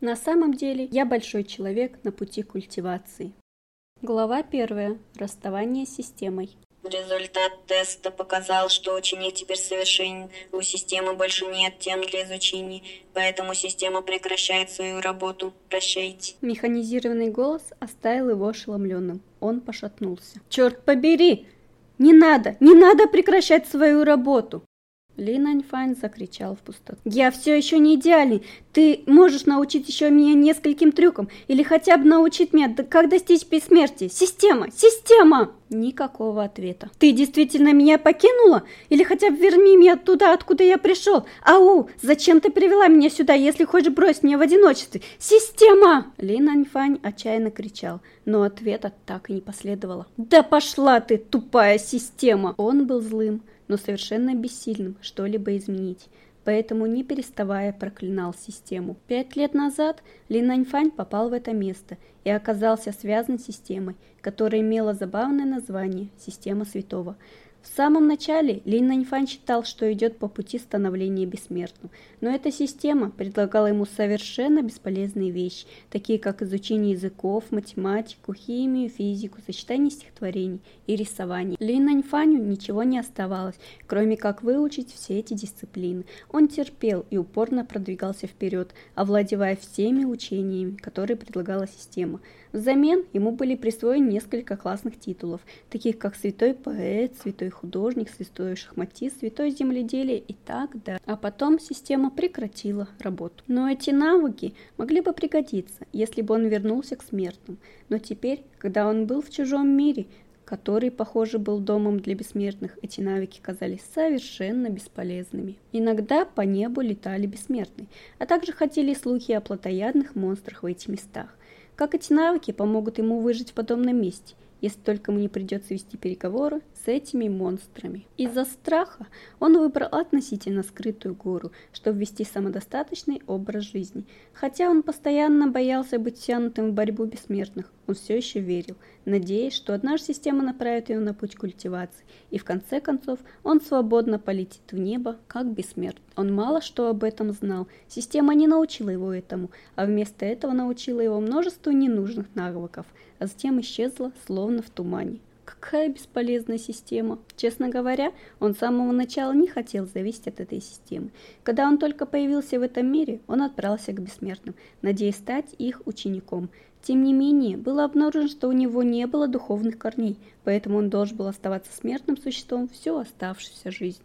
На самом деле я большой человек на пути культивации. Глава первая. Расставание с системой. Результат теста показал, что ученик теперь совершенен, у системы больше нет тем для изучения, поэтому система прекращает свою работу. Прощайте. Механизированный голос оставил его ошеломленным. Он пошатнулся. «Черт побери! Не надо! Не надо прекращать свою работу!» Ли Наньфань закричал в пустоту. «Я все еще не идеальный. Ты можешь научить еще меня нескольким трюкам или хотя бы научить меня, как достичь бессмертия. Система! Система!» Никакого ответа. «Ты действительно меня покинула? Или хотя бы верни меня туда, откуда я пришел? Ау! Зачем ты привела меня сюда, если хочешь бросить меня в одиночестве? Система!» Ли Наньфань отчаянно кричал, но ответа так и не последовало. «Да пошла ты, тупая система!» Он был злым, но совершенно бессильным что-либо изменить, поэтому не переставая проклинал систему. Пять лет назад Ли Наньфань попал в это место и оказался связан с системой, которая имела забавное название «Система Святого». В самом начале Лин Наньфан считал, что идет по пути становления бессмертным, но эта система предлагала ему совершенно бесполезные вещи, такие как изучение языков, математику, химию, физику, сочетание стихотворений и рисование. Лин Наньфаню ничего не оставалось, кроме как выучить все эти дисциплины. Он терпел и упорно продвигался вперед, овладевая всеми учениями, которые предлагала система. Взамен ему были присвоены несколько классных титулов, таких как святой поэт, святой художник, святой шахматист, святой земледелие и так далее. А потом система прекратила работу. Но эти навыки могли бы пригодиться, если бы он вернулся к смертным. Но теперь, когда он был в чужом мире, который, похоже, был домом для бессмертных, эти навыки казались совершенно бесполезными. Иногда по небу летали бессмертные, а также ходили слухи о плотоядных монстрах в этих местах. Как эти навыки помогут ему выжить в подобном месте, если только ему не придется вести переговоры с этими монстрами. Из-за страха он выбрал относительно скрытую гору, чтобы вести самодостаточный образ жизни. Хотя он постоянно боялся быть тянутым в борьбу бессмертных, он все еще верил, надеясь, что однажды система направит его на путь культивации, и в конце концов он свободно полетит в небо, как бессмертный. Он мало что об этом знал, система не научила его этому, а вместо этого научила его множеству ненужных навыков, а затем исчезла, словно в тумане. Какая бесполезная система. Честно говоря, он с самого начала не хотел зависеть от этой системы. Когда он только появился в этом мире, он отправился к бессмертным, надеясь стать их учеником – тем не менее, было обнаружено, что у него не было духовных корней, поэтому он должен был оставаться смертным существом всю оставшуюся жизнь.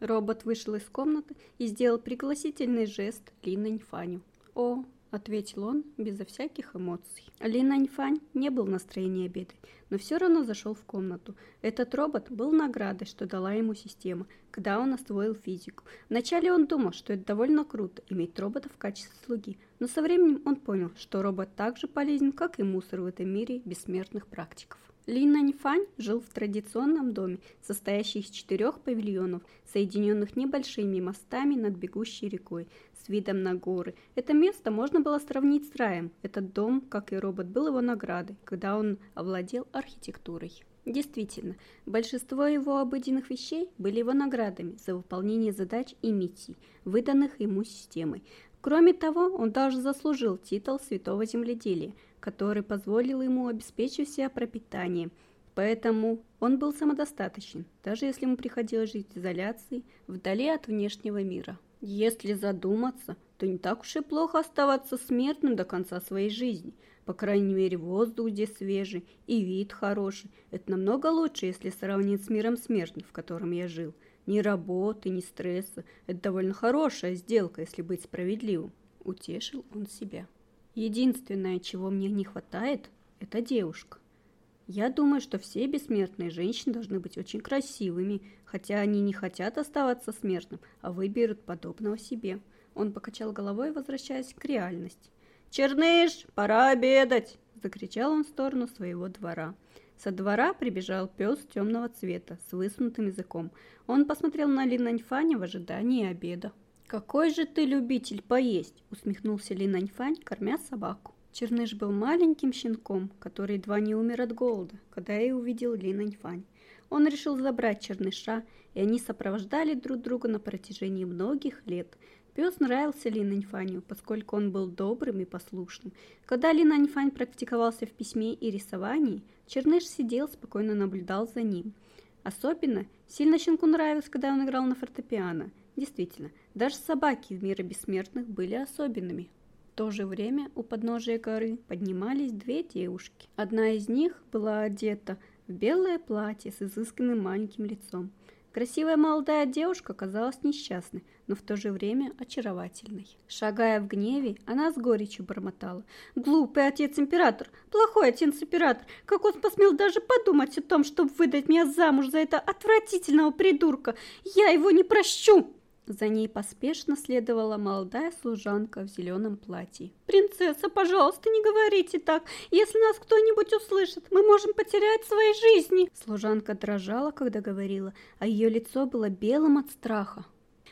Робот вышел из комнаты и сделал пригласительный жест Ли Наньфаню. «О, — ответил он безо всяких эмоций. Ли Наньфань не был в настроении обедать, но все равно зашел в комнату. Этот робот был наградой, что дала ему система, когда он освоил физику. Вначале он думал, что это довольно круто иметь робота в качестве слуги, но со временем он понял, что робот так же полезен, как и мусор в этом мире бессмертных практиков. Ли Наньфань жил в традиционном доме, состоящем из четырех павильонов, соединенных небольшими мостами над бегущей рекой, с видом на горы. Это место можно было сравнить с раем. Этот дом, как и робот, был его наградой, когда он овладел архитектурой. Действительно, большинство его обыденных вещей были его наградами за выполнение задач и миссий, выданных ему системой. Кроме того, он даже заслужил титул святого земледелия – который позволил ему обеспечить себя пропитанием. Поэтому он был самодостаточен, даже если ему приходилось жить в изоляции, вдали от внешнего мира. Если задуматься, то не так уж и плохо оставаться смертным до конца своей жизни. По крайней мере, воздух здесь свежий и вид хороший. Это намного лучше, если сравнить с миром смертных, в котором я жил. Ни работы, ни стресса. Это довольно хорошая сделка, если быть справедливым. Утешил он себя. Единственное, чего мне не хватает, это девушка. Я думаю, что все бессмертные женщины должны быть очень красивыми, хотя они не хотят оставаться смертным, а выберут подобного себе. Он покачал головой, возвращаясь к реальности. «Черныш, пора обедать!» – закричал он в сторону своего двора. Со двора прибежал пес темного цвета с высунутым языком. Он посмотрел на Линаньфаня в ожидании обеда. «Какой же ты любитель поесть!» – усмехнулся Ли Наньфань, кормя собаку. Черныш был маленьким щенком, который едва не умер от голода, когда я увидел Ли Наньфань. Он решил забрать Черныша, и они сопровождали друг друга на протяжении многих лет. Пес нравился Лин Аньфаню, поскольку он был добрым и послушным. Когда Лин Аньфань практиковался в письме и рисовании, Черныш сидел, спокойно наблюдал за ним. Особенно сильно щенку нравилось, когда он играл на фортепиано. Действительно, даже собаки в мире бессмертных были особенными. В то же время у подножия горы поднимались две девушки. Одна из них была одета в белое платье с изысканным маленьким лицом. Красивая молодая девушка казалась несчастной, но в то же время очаровательной. Шагая в гневе, она с горечью бормотала. «Глупый отец-император! Плохой отец-император! Как он посмел даже подумать о том, чтобы выдать меня замуж за этого отвратительного придурка! Я его не прощу!» За ней поспешно следовала молодая служанка в зеленом платье. «Принцесса, пожалуйста, не говорите так! Если нас кто-нибудь услышит, мы можем потерять свои жизни!» Служанка дрожала, когда говорила, а ее лицо было белым от страха.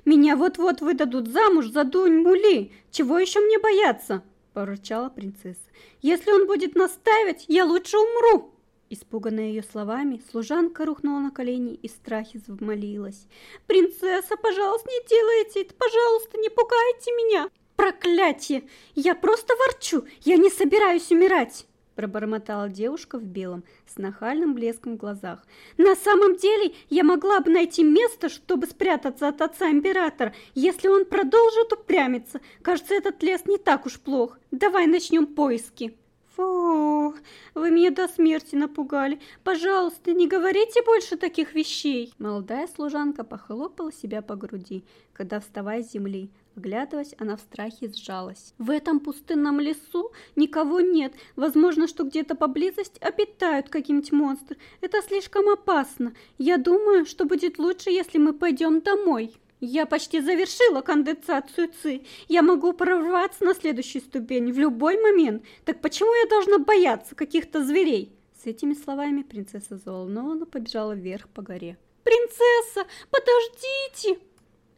«Меня вот-вот выдадут замуж за Дунь Мули! Чего еще мне бояться?» – порычала принцесса. «Если он будет настаивать, я лучше умру!» Испуганная ее словами, служанка рухнула на колени и в страхе взмолилась. «Принцесса, пожалуйста, не делайте это! Пожалуйста, не пугайте меня!» «Проклятие! Я просто ворчу! Я не собираюсь умирать!» Пробормотала девушка в белом, с нахальным блеском в глазах. «На самом деле, я могла бы найти место, чтобы спрятаться от отца императора, если он продолжит упрямиться. Кажется, этот лес не так уж плох. Давай начнем поиски!» «Фу, вы меня до смерти напугали. Пожалуйста, не говорите больше таких вещей!» Молодая служанка похлопала себя по груди, когда, вставая с земли, Оглядываясь, она в страхе сжалась. «В этом пустынном лесу никого нет. Возможно, что где-то поблизости обитают какие-нибудь монстры. Это слишком опасно. Я думаю, что будет лучше, если мы пойдем домой». Я почти завершила конденсацию ЦИ. Я могу прорваться на следующую ступень в любой момент. Так почему я должна бояться каких-то зверей? С этими словами принцесса взволнованно побежала вверх по горе. «Принцесса, подождите!»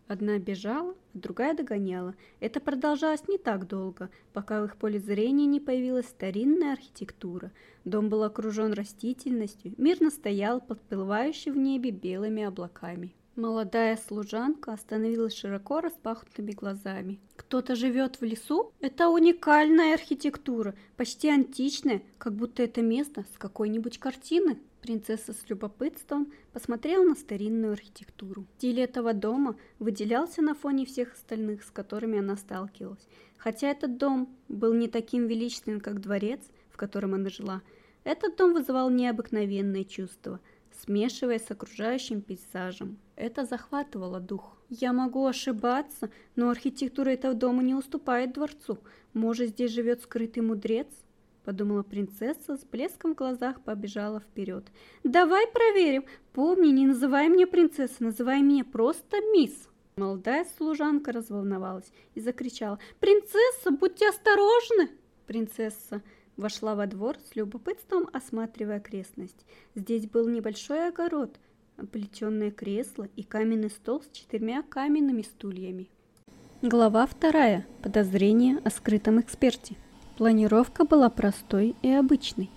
Одна бежала, другая догоняла. Это продолжалось не так долго, пока в их поле зрения не появилась старинная архитектура. Дом был окружен растительностью, мирно стоял, подплывающий в небе белыми облаками. Молодая служанка остановилась широко распахнутыми глазами. «Кто-то живет в лесу? Это уникальная архитектура, почти античная, как будто это место с какой-нибудь картины». Принцесса с любопытством посмотрела на старинную архитектуру. Стиль этого дома выделялся на фоне всех остальных, с которыми она сталкивалась. Хотя этот дом был не таким величественным, как дворец, в котором она жила, этот дом вызывал необыкновенные чувства – смешиваясь с окружающим пейзажем. Это захватывало дух. Я могу ошибаться, но архитектура этого дома не уступает дворцу. Может, здесь живет скрытый мудрец? Подумала принцесса, с блеском в глазах побежала вперед. «Давай проверим. Помни, не называй меня принцессой, называй меня просто мисс». Молодая служанка разволновалась и закричала. «Принцесса, будьте осторожны!» Принцесса Вошла во двор с любопытством, осматривая окрестность. Здесь был небольшой огород, плетеное кресло и каменный стол с четырьмя каменными стульями. Глава вторая. Подозрение о скрытом эксперте. Планировка была простой и обычной.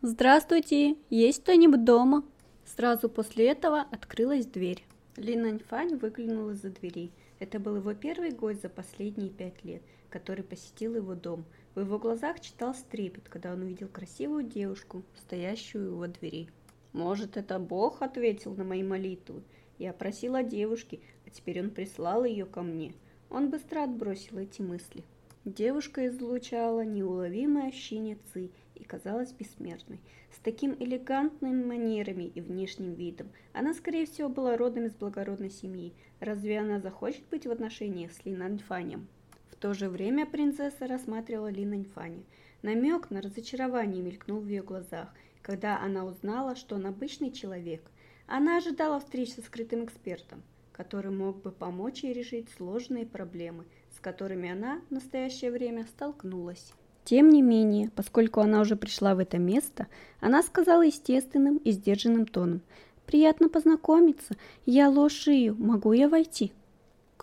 «Здравствуйте! Есть кто-нибудь дома?» Сразу после этого открылась дверь. Лин Аньфань выглянул из-за двери. Это был его первый гость за последние пять лет, который посетил его дом – в его глазах читался трепет, когда он увидел красивую девушку, стоящую во двери. «Может, это Бог ответил на мои молитвы? Я просила девушки, а теперь он прислал ее ко мне». Он быстро отбросил эти мысли. Девушка излучала неуловимое ощущение ци и казалась бессмертной. С таким элегантными манерами и внешним видом она, скорее всего, была родом из благородной семьи. Разве она захочет быть в отношениях с Линанфанем? В то же время принцесса рассматривала Ли Наньфани. Намек на разочарование мелькнул в ее глазах, когда она узнала, что он обычный человек. Она ожидала встречи со скрытым экспертом, который мог бы помочь ей решить сложные проблемы, с которыми она в настоящее время столкнулась. Тем не менее, поскольку она уже пришла в это место, она сказала естественным и сдержанным тоном. «Приятно познакомиться. Я Ло Шию. Могу я войти?»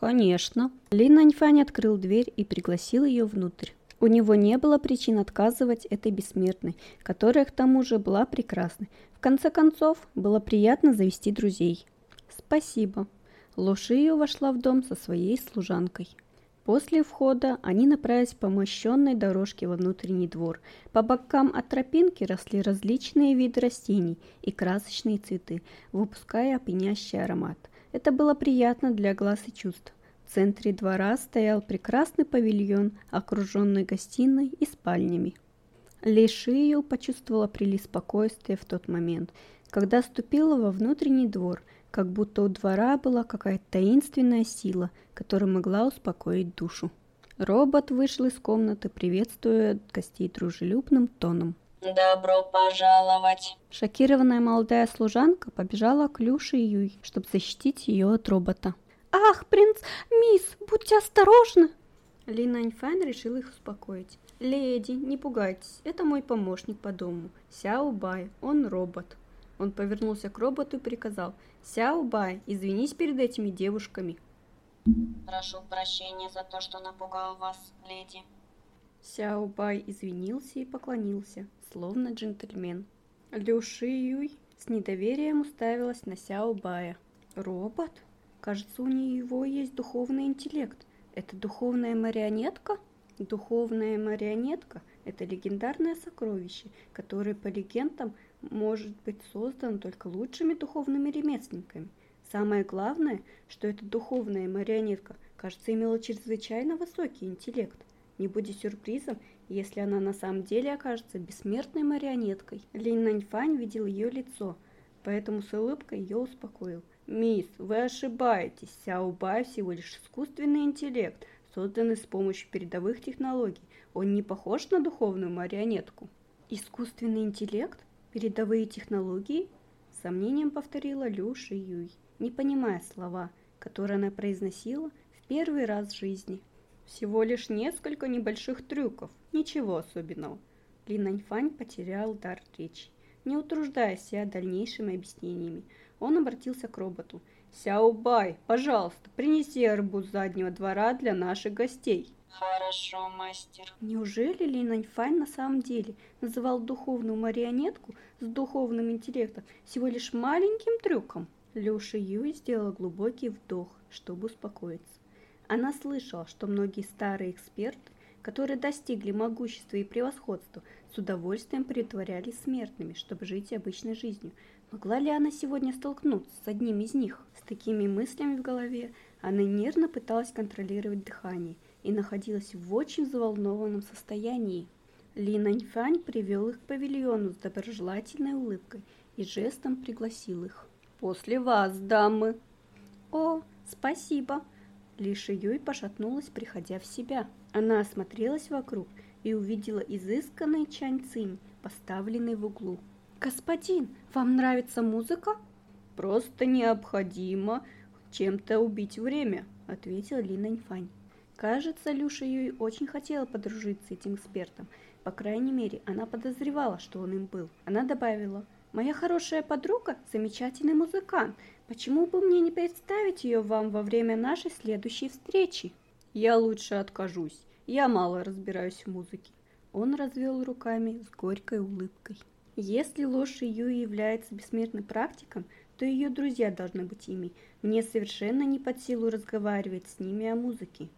«Конечно». Ли Наньфань открыл дверь и пригласил ее внутрь. У него не было причин отказывать этой бессмертной, которая к тому же была прекрасной. В конце концов, было приятно завести друзей. «Спасибо». Лошию вошла в дом со своей служанкой. После входа они направились по мощенной дорожке во внутренний двор. По бокам от тропинки росли различные виды растений и красочные цветы, выпуская опьянящий аромат. Это было приятно для глаз и чувств. В центре двора стоял прекрасный павильон, окруженный гостиной и спальнями. Лишию почувствовала прилив спокойствия в тот момент, когда ступила во внутренний двор, как будто у двора была какая-то таинственная сила, которая могла успокоить душу. Робот вышел из комнаты, приветствуя гостей дружелюбным тоном. «Добро пожаловать!» Шокированная молодая служанка побежала к Люше и Юй, чтобы защитить ее от робота. «Ах, принц, мисс, будьте осторожны!» Ли Наньфэн решил их успокоить. «Леди, не пугайтесь, это мой помощник по дому, Сяо Бай, он робот». Он повернулся к роботу и приказал, «Сяо Бай, извинись перед этими девушками». «Прошу прощения за то, что напугал вас, леди». Сяо Бай извинился и поклонился, словно джентльмен. Лю Ши Юй с недоверием уставилась на Сяо Бая. «Робот? Кажется, у него есть духовный интеллект. Это духовная марионетка?» Духовная марионетка – это легендарное сокровище, которое, по легендам, может быть создано только лучшими духовными ремесленниками. Самое главное, что эта духовная марионетка, кажется, имела чрезвычайно высокий интеллект. Не будет сюрпризом, если она на самом деле окажется бессмертной марионеткой. Лин Наньфань видел ее лицо, поэтому с улыбкой ее успокоил. «Мисс, вы ошибаетесь, Сяо Бай всего лишь искусственный интеллект, созданный с помощью передовых технологий. Он не похож на духовную марионетку. Искусственный интеллект? Передовые технологии? С сомнением повторила Лю Ши Юй, не понимая слова, которые она произносила в первый раз в жизни. Всего лишь несколько небольших трюков, ничего особенного. Ли Наньфань потерял дар речи. Не утруждая себя дальнейшими объяснениями, он обратился к роботу – Сяобай, пожалуйста, принеси арбуз заднего двора для наших гостей. Хорошо, мастер. Неужели Ли Наньфань на самом деле называл духовную марионетку с духовным интеллектом всего лишь маленьким трюком? Леша Юй сделала глубокий вдох, чтобы успокоиться. Она слышала, что многие старые эксперты, которые достигли могущества и превосходства, с удовольствием притворялись смертными, чтобы жить обычной жизнью, Могла ли она сегодня столкнуться с одним из них? С такими мыслями в голове она нервно пыталась контролировать дыхание и находилась в очень взволнованном состоянии. Ли Наньфань привел их к павильону с доброжелательной улыбкой и жестом пригласил их. «После вас, дамы!» «О, спасибо!» Ли Шиюй пошатнулась, приходя в себя. Она осмотрелась вокруг и увидела изысканный чань цинь, поставленный в углу. «Господин, вам нравится музыка?» «Просто необходимо чем-то убить время», — ответил Ли Наньфань. Кажется, Люша Юй очень хотела подружиться с этим экспертом. По крайней мере, она подозревала, что он им был. Она добавила, «Моя хорошая подруга – замечательный музыкант. Почему бы мне не представить ее вам во время нашей следующей встречи?» «Я лучше откажусь. Я мало разбираюсь в музыке». Он развел руками с горькой улыбкой. Если ложь Юи является бессмертным практиком, то ее друзья должны быть ими. Мне совершенно не под силу разговаривать с ними о музыке.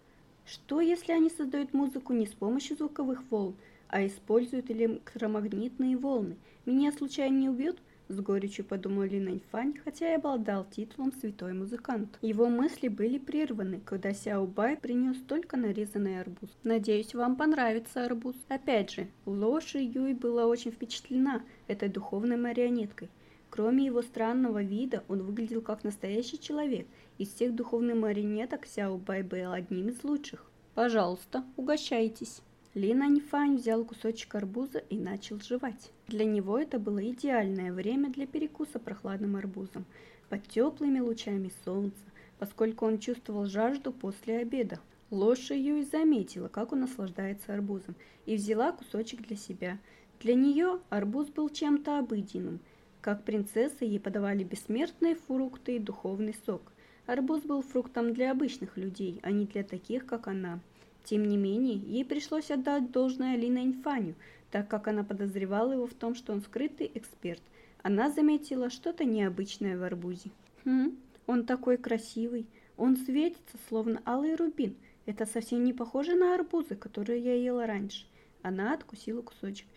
Что, если они создают музыку не с помощью звуковых волн, а используют электромагнитные волны? Меня случайно не убьют? С горечью подумал Ли Наньфань, хотя и обладал титулом «святой музыкант». Его мысли были прерваны, когда Сяо Бай принес только нарезанный арбуз. «Надеюсь, вам понравится арбуз». Опять же, Лоши Юй была очень впечатлена этой духовной марионеткой. Кроме его странного вида, он выглядел как настоящий человек. Из всех духовных марионеток Сяо Бай был одним из лучших. «Пожалуйста, угощайтесь». Ли Наньфань взял кусочек арбуза и начал жевать. Для него это было идеальное время для перекуса прохладным арбузом, под теплыми лучами солнца, поскольку он чувствовал жажду после обеда. Лоша Юй заметила, как он наслаждается арбузом, и взяла кусочек для себя. Для нее арбуз был чем-то обыденным. Как принцесса ей подавали бессмертные фрукты и духовный сок. Арбуз был фруктом для обычных людей, а не для таких, как она. Тем не менее, ей пришлось отдать должное Лина Инфаню, так как она подозревала его в том, что он скрытый эксперт. Она заметила что-то необычное в арбузе. «Хм, Он такой красивый. Он светится, словно алый рубин. Это совсем не похоже на арбузы, которые я ела раньше. Она откусила кусочек.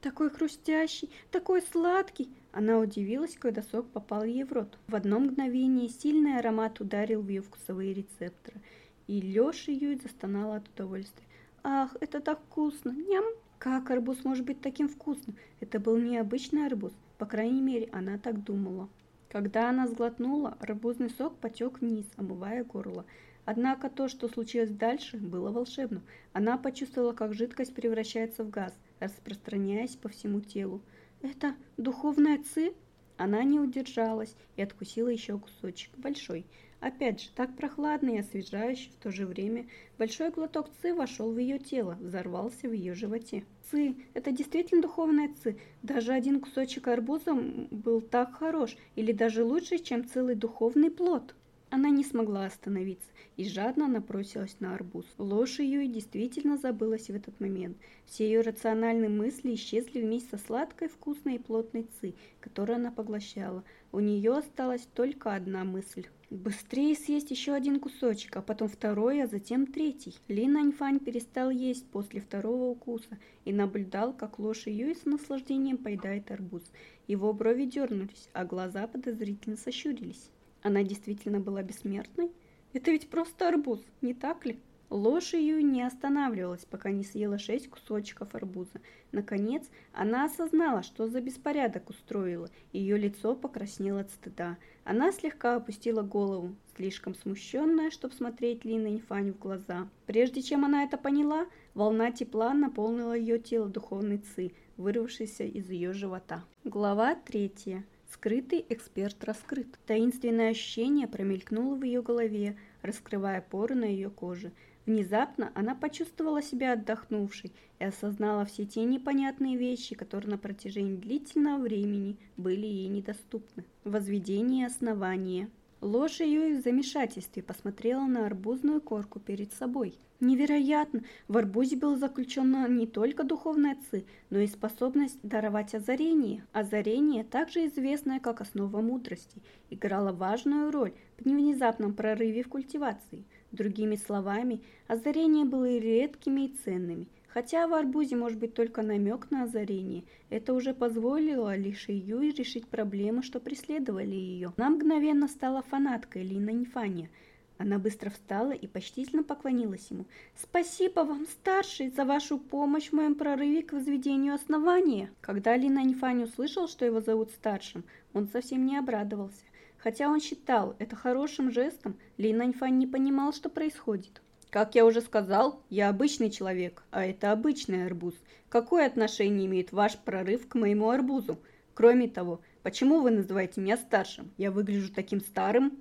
Такой хрустящий, такой сладкий. Она удивилась, когда сок попал ей в рот. В одно мгновение сильный аромат ударил в ее вкусовые рецепторы. И Леша Юй застонала от удовольствия. «Ах, это так вкусно! Ням!» Как арбуз может быть таким вкусным? Это был необычный арбуз. По крайней мере, она так думала. Когда она сглотнула, арбузный сок потек вниз, омывая горло. Однако то, что случилось дальше, было волшебным. Она почувствовала, как жидкость превращается в газ, распространяясь по всему телу. «Это духовная ци?» Она не удержалась и откусила еще кусочек, большой. Опять же, так прохладный и освежающий в то же время. Большой глоток ци вошел в ее тело, взорвался в ее животе. Ци, это действительно духовная ци. Даже один кусочек арбуза был так хорош, или даже лучше, чем целый духовный плод. Она не смогла остановиться и жадно набросилась на арбуз. Ложь ее действительно забылась в этот момент. Все ее рациональные мысли исчезли вместе со сладкой, вкусной и плотной ци, которую она поглощала. У нее осталась только одна мысль. Быстрее съесть еще один кусочек, а потом второй, а затем третий. Лин Аньфань перестал есть после второго укуса и наблюдал, как ложь Юй с наслаждением поедает арбуз. Его брови дернулись, а глаза подозрительно сощурились. Она действительно была бессмертной? Это ведь просто арбуз, не так ли? Ложь ее не останавливалась, пока не съела шесть кусочков арбуза. Наконец, она осознала, что за беспорядок устроила. Ее лицо покраснело от стыда. Она слегка опустила голову, слишком смущенная, чтобы смотреть Лина Инфань в глаза. Прежде чем она это поняла, волна тепла наполнила ее тело духовной ци, вырвавшейся из ее живота. Глава третья. Скрытый эксперт раскрыт. Таинственное ощущение промелькнуло в ее голове, раскрывая поры на ее коже. Внезапно она почувствовала себя отдохнувшей и осознала все те непонятные вещи, которые на протяжении длительного времени были ей недоступны. Возведение основания. Ложь ее в замешательстве посмотрела на арбузную корку перед собой. Невероятно! В арбузе было заключена не только духовная ци, но и способность даровать озарение. Озарение, также известное как основа мудрости, играло важную роль в внезапном прорыве в культивации. Другими словами, озарения были редкими и ценными – Хотя в арбузе может быть только намек на озарение, это уже позволило лишь Юй решить проблемы, что преследовали ее. Она мгновенно стала фанаткой Лина Нифания. Она быстро встала и почтительно поклонилась ему. «Спасибо вам, старший, за вашу помощь в моем прорыве к возведению основания!» Когда Лина Нифань услышал, что его зовут старшим, он совсем не обрадовался. Хотя он считал это хорошим жестом, Лин Аньфань не понимал, что происходит. Как я уже сказал, я обычный человек, а это обычный арбуз. Какое отношение имеет ваш прорыв к моему арбузу? Кроме того, почему вы называете меня старшим? Я выгляжу таким старым?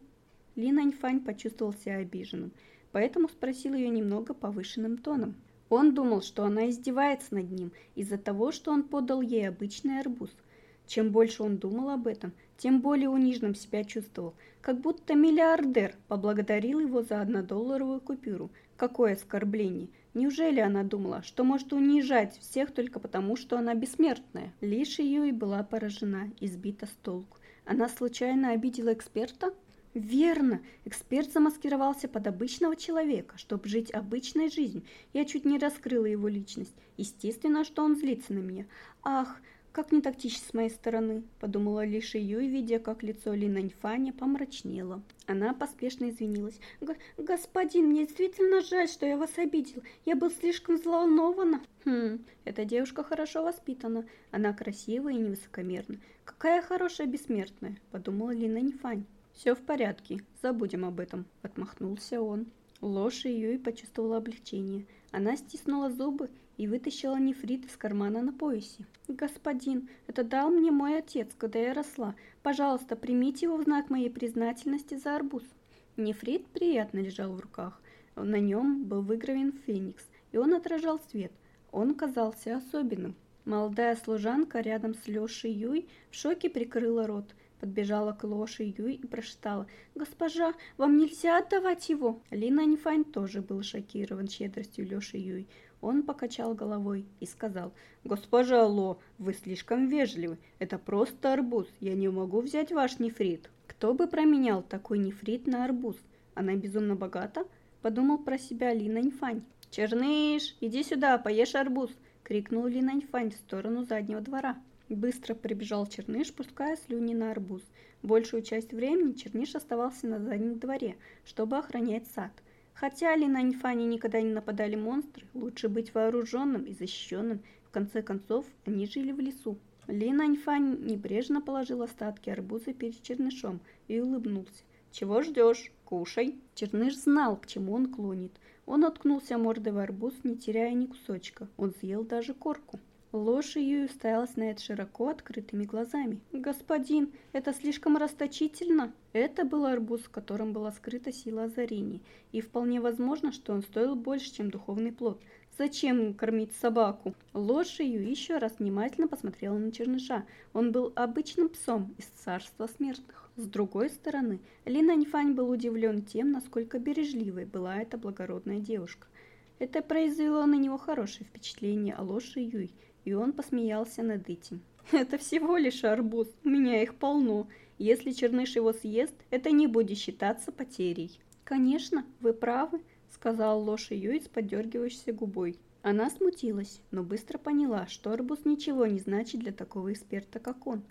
Лин Аньфань почувствовал себя обиженным, поэтому спросил ее немного повышенным тоном. Он думал, что она издевается над ним из-за того, что он подал ей обычный арбуз – чем больше он думал об этом, тем более униженным себя чувствовал, как будто миллиардер поблагодарил его за однодолларовую купюру. Какое оскорбление! Неужели она думала, что может унижать всех только потому, что она бессмертная? Лишь ее и была поражена, избита с толку. Она случайно обидела эксперта? Верно, эксперт замаскировался под обычного человека, чтобы жить обычной жизнью. Я чуть не раскрыла его личность. Естественно, что он злится на меня. Ах, как не тактично с моей стороны, подумала Лиша Юй, видя, как лицо Ли Наньфаня помрачнело. Она поспешно извинилась. «Господин, мне действительно жаль, что я вас обидел. Я был слишком взволнована». «Хм, эта девушка хорошо воспитана. Она красивая и невысокомерна. Какая хорошая бессмертная», — подумала Ли Наньфань. «Все в порядке, забудем об этом», — отмахнулся он. Ложь Юй почувствовала облегчение. Она стиснула зубы и вытащила нефрит из кармана на поясе. «Господин, это дал мне мой отец, когда я росла. Пожалуйста, примите его в знак моей признательности за арбуз». Нефрит приятно лежал в руках. На нем был выгравен феникс, и он отражал свет. Он казался особенным. Молодая служанка рядом с Лешей Юй в шоке прикрыла рот. подбежала к Лоше Юй и прошептала. «Госпожа, вам нельзя отдавать его!» Ли Наньфань тоже был шокирован щедростью Леши Юй. Он покачал головой и сказал, «Госпожа Ло, вы слишком вежливы. Это просто арбуз. Я не могу взять ваш нефрит». Кто бы променял такой нефрит на арбуз? Она безумно богата? Подумал про себя Ли Наньфань. «Черныш, иди сюда, поешь арбуз!» — крикнул Ли Наньфань в сторону заднего двора. Быстро прибежал Черныш, пуская слюни на арбуз. Большую часть времени Черныш оставался на заднем дворе, чтобы охранять сад. Хотя ли на Нифане никогда не нападали монстры, лучше быть вооруженным и защищенным. В конце концов, они жили в лесу. Ли Наньфань небрежно положил остатки арбуза перед Чернышом и улыбнулся. «Чего ждешь? Кушай!» Черныш знал, к чему он клонит. Он откнулся мордой в арбуз, не теряя ни кусочка. Он съел даже корку. Лоша Юй уставилась на это широко открытыми глазами. «Господин, это слишком расточительно!» Это был арбуз, в котором была скрыта сила озарения, и вполне возможно, что он стоил больше, чем духовный плод. Зачем кормить собаку? Лоша Юй еще раз внимательно посмотрела на черныша. Он был обычным псом из царства смертных. С другой стороны, Ли Наньфань был удивлен тем, насколько бережливой была эта благородная девушка. Это произвело на него хорошее впечатление о Лоше Юй, и он посмеялся над этим. «Это всего лишь арбуз, у меня их полно. Если черныш его съест, это не будет считаться потерей». «Конечно, вы правы», — сказал Лоша с подергивающейся губой. Она смутилась, но быстро поняла, что арбуз ничего не значит для такого эксперта, как он.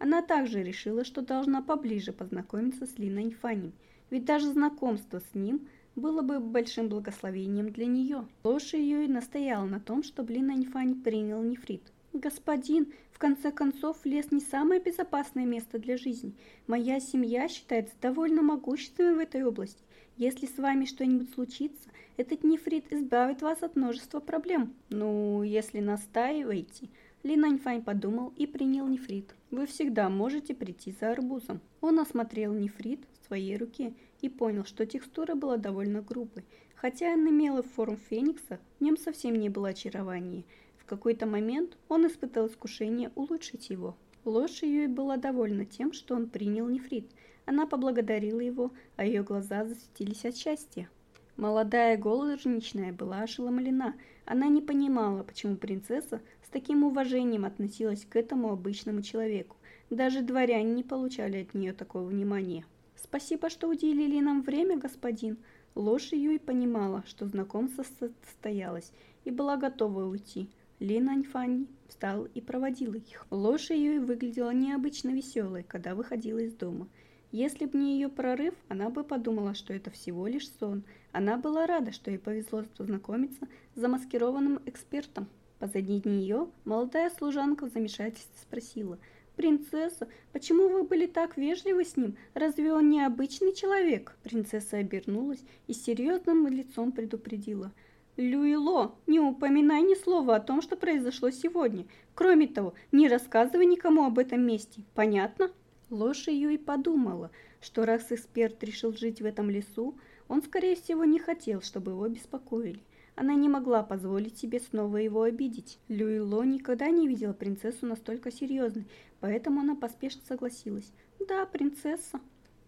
Она также решила, что должна поближе познакомиться с Линой Фанем, ведь даже знакомство с ним – было бы большим благословением для нее. Лоша ее и настояла на том, чтобы Лин Аньфань принял нефрит. «Господин, в конце концов, лес не самое безопасное место для жизни. Моя семья считается довольно могущественной в этой области. Если с вами что-нибудь случится, этот нефрит избавит вас от множества проблем. Ну, если настаиваете...» Ли Наньфань подумал и принял нефрит. «Вы всегда можете прийти за арбузом». Он осмотрел нефрит в своей руке и понял, что текстура была довольно грубой. Хотя он имела форму феникса, в нем совсем не было очарования. В какой-то момент он испытал искушение улучшить его. Ложь ее была довольна тем, что он принял нефрит. Она поблагодарила его, а ее глаза засветились от счастья. Молодая горничная была ошеломлена. Она не понимала, почему принцесса с таким уважением относилась к этому обычному человеку. Даже дворяне не получали от нее такого внимания. «Спасибо, что уделили нам время, господин». Ложь Юй понимала, что знакомство состоялось, и была готова уйти. Ли Наньфань встал и проводил их. Ложь Юй выглядела необычно веселой, когда выходила из дома – если бы не ее прорыв, она бы подумала, что это всего лишь сон. Она была рада, что ей повезло познакомиться с замаскированным экспертом. Позади нее молодая служанка в замешательстве спросила, «Принцесса, почему вы были так вежливы с ним? Разве он не обычный человек?» Принцесса обернулась и серьезным лицом предупредила, «Люило, не упоминай ни слова о том, что произошло сегодня. Кроме того, не рассказывай никому об этом месте. Понятно?» Ложь ее и подумала, что раз эксперт решил жить в этом лесу, он, скорее всего, не хотел, чтобы его беспокоили. Она не могла позволить себе снова его обидеть. Люило никогда не видела принцессу настолько серьезной, поэтому она поспешно согласилась. «Да, принцесса».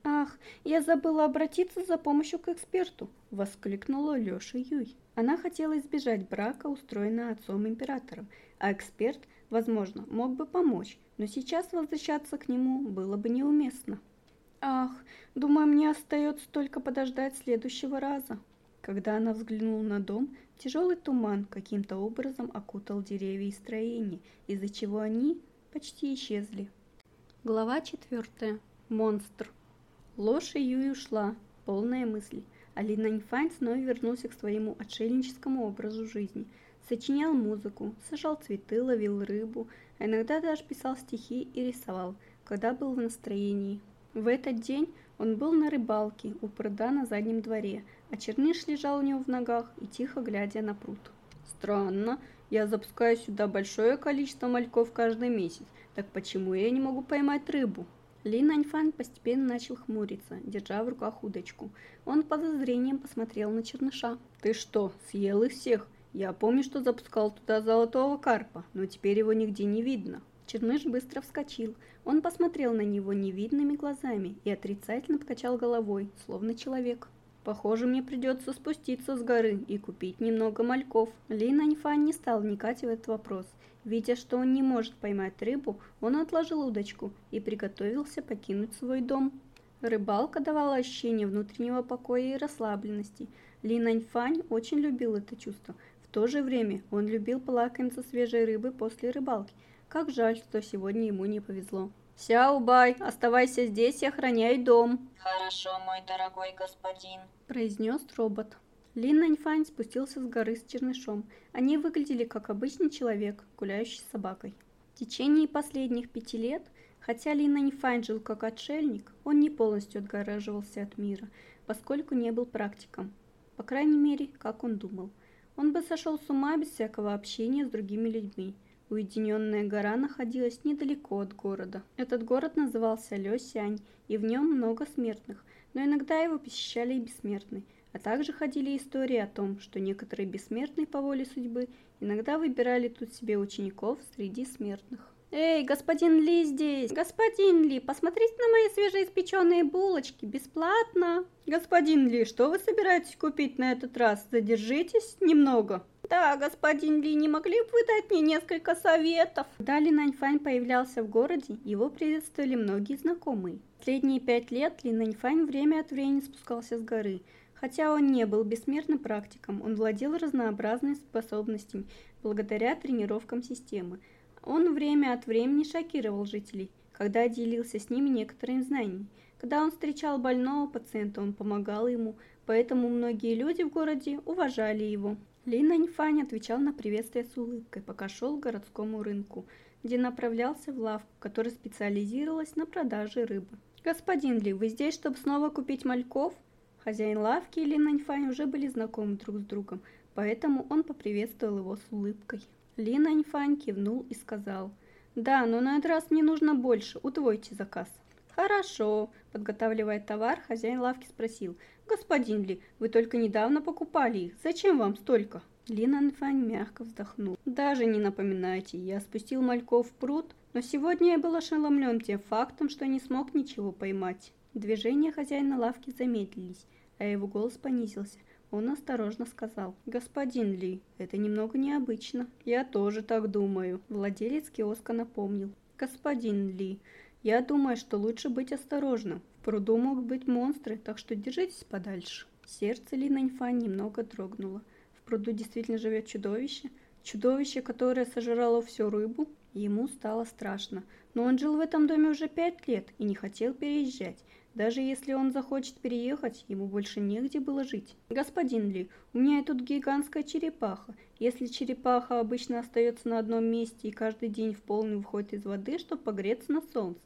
«Ах, я забыла обратиться за помощью к эксперту!» – воскликнула Лёша Юй. Она хотела избежать брака, устроенного отцом-императором, а эксперт, возможно, мог бы помочь, но сейчас возвращаться к нему было бы неуместно. «Ах, думаю, мне остается только подождать следующего раза». Когда она взглянула на дом, тяжелый туман каким-то образом окутал деревья и строения, из-за чего они почти исчезли. Глава четвертая. Монстр. Ложь Юй ушла, полная мыслей. Алина Нифань снова вернулся к своему отшельническому образу жизни. Сочинял музыку, сажал цветы, ловил рыбу, а иногда даже писал стихи и рисовал, когда был в настроении. В этот день он был на рыбалке у пруда на заднем дворе, а черныш лежал у него в ногах и тихо глядя на пруд. Странно, я запускаю сюда большое количество мальков каждый месяц, так почему я не могу поймать рыбу? Ли Наньфан постепенно начал хмуриться, держа в руках удочку. Он подозрением посмотрел на черныша. «Ты что, съел их всех? Я помню, что запускал туда золотого карпа, но теперь его нигде не видно». Черныш быстро вскочил. Он посмотрел на него невидными глазами и отрицательно покачал головой, словно человек. Похоже, мне придется спуститься с горы и купить немного мальков. Ли Наньфан не стал вникать в этот вопрос. Видя, что он не может поймать рыбу, он отложил удочку и приготовился покинуть свой дом. Рыбалка давала ощущение внутреннего покоя и расслабленности. Ли Наньфань очень любил это чувство. В то же время он любил полакомиться свежей рыбы после рыбалки. Как жаль, что сегодня ему не повезло. «Сяо-бай, оставайся здесь и охраняй дом!» «Хорошо, мой дорогой господин», – произнес робот. Лин Наньфань спустился с горы с чернышом. Они выглядели как обычный человек, гуляющий с собакой. В течение последних пяти лет, хотя Лин Наньфань жил как отшельник, он не полностью отгораживался от мира, поскольку не был практиком. По крайней мере, как он думал. Он бы сошел с ума без всякого общения с другими людьми. Уединенная гора находилась недалеко от города. Этот город назывался Лёсянь, и в нем много смертных, но иногда его посещали и бессмертные, а также ходили истории о том, что некоторые бессмертные по воле судьбы иногда выбирали тут себе учеников среди смертных. «Эй, господин Ли здесь! Господин Ли, посмотрите на мои свежеиспеченные булочки, бесплатно!» «Господин Ли, что вы собираетесь купить на этот раз? Задержитесь немного!» «Да, господин Ли, не могли бы вы дать мне несколько советов?» Когда Ли Наньфань появлялся в городе, его приветствовали многие знакомые. Последние пять лет Ли Наньфань время от времени спускался с горы. Хотя он не был бессмертным практиком, он владел разнообразными способностями благодаря тренировкам системы. Он время от времени шокировал жителей, когда делился с ними некоторыми знаниями. Когда он встречал больного пациента, он помогал ему, поэтому многие люди в городе уважали его. Ли Наньфань отвечал на приветствие с улыбкой, пока шел к городскому рынку, где направлялся в лавку, которая специализировалась на продаже рыбы. «Господин Ли, вы здесь, чтобы снова купить мальков?» Хозяин лавки и Ли Наньфань уже были знакомы друг с другом, поэтому он поприветствовал его с улыбкой. Ли Наньфань кивнул и сказал, «Да, но на этот раз мне нужно больше, удвойте заказ». «Хорошо», – подготавливая товар, хозяин лавки спросил, «Господин Ли, вы только недавно покупали их, зачем вам столько?» Ли Нанфань мягко вздохнул. «Даже не напоминайте, я спустил мальков в пруд, но сегодня я был ошеломлен тем фактом, что не смог ничего поймать». Движения хозяина лавки замедлились, а его голос понизился. Он осторожно сказал, «Господин Ли, это немного необычно». «Я тоже так думаю», – владелец киоска напомнил. «Господин Ли, я думаю, что лучше быть осторожным. В пруду могут быть монстры, так что держитесь подальше. Сердце Ли Наньфан немного дрогнуло. В пруду действительно живет чудовище? Чудовище, которое сожрало всю рыбу? Ему стало страшно. Но он жил в этом доме уже пять лет и не хотел переезжать. Даже если он захочет переехать, ему больше негде было жить. Господин Ли, у меня тут гигантская черепаха. Если черепаха обычно остается на одном месте и каждый день в полный выходит из воды, чтобы погреться на солнце,